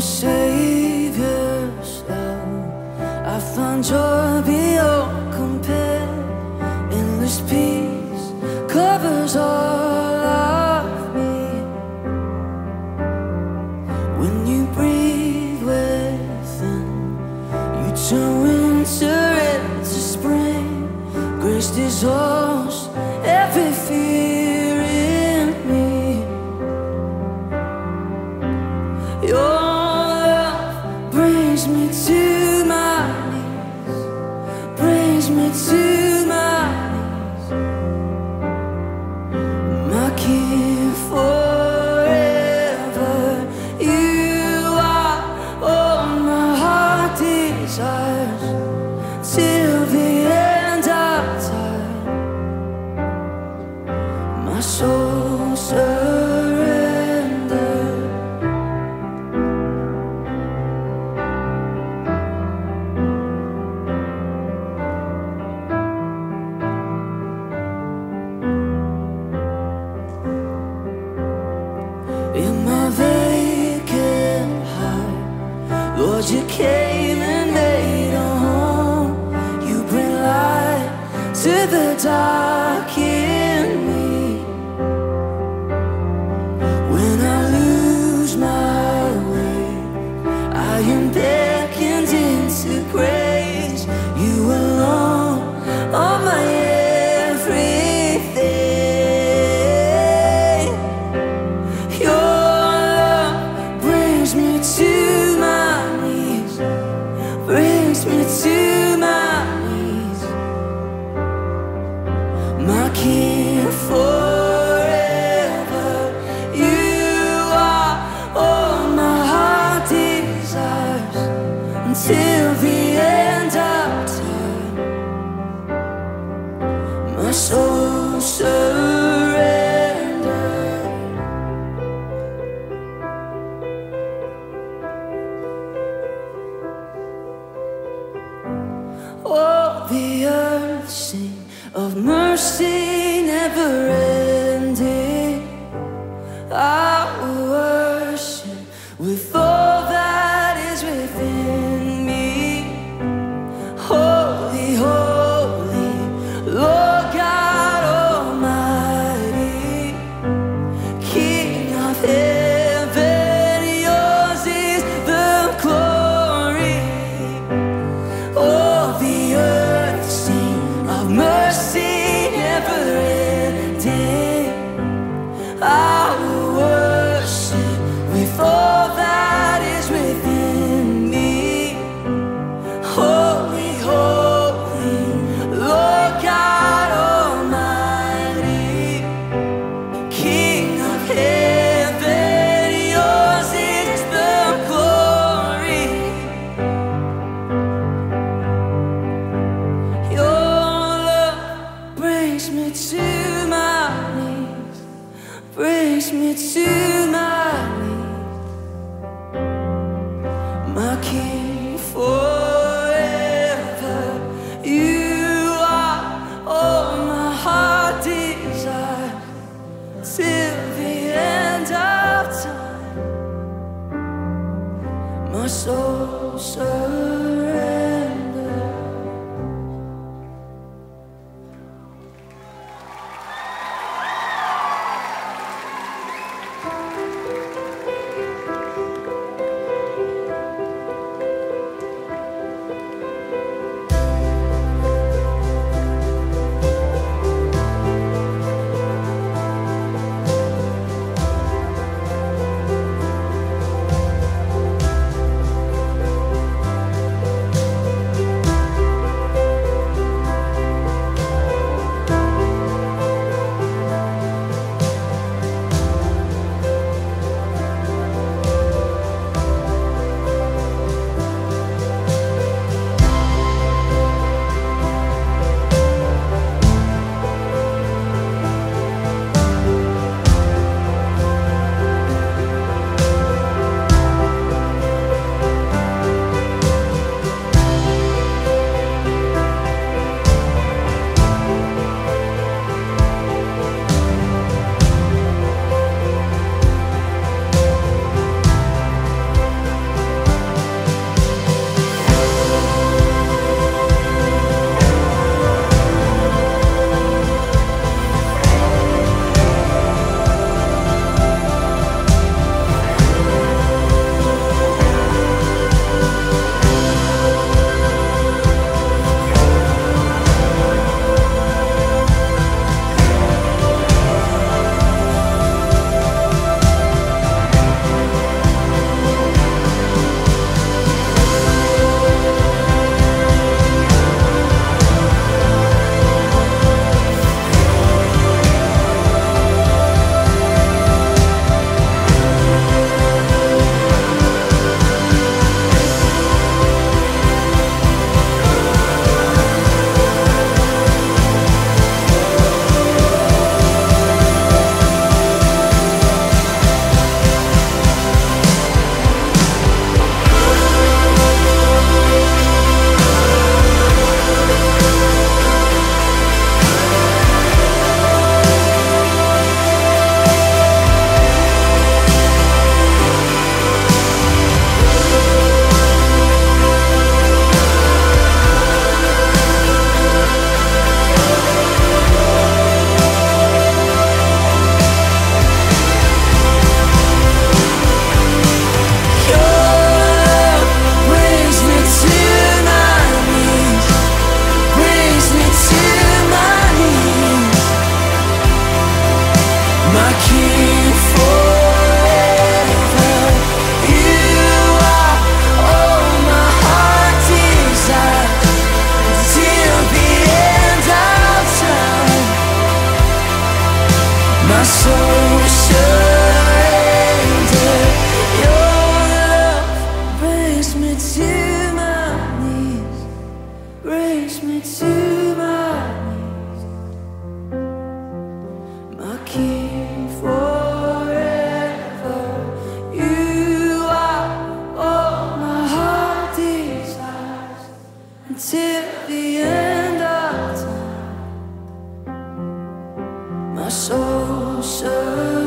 the Savior's love. I find joy beyond compare. Endless peace covers all of me. When you breathe within, you turn winter into spring. Grace dissolves every fear in me. Your love brings to never. I worship with all that is within me. Holy, holy, Lord God Almighty, King of heaven, brings me to my knees. My King forever, you are all my heart desires till the end of time. My soul surrender. So certain.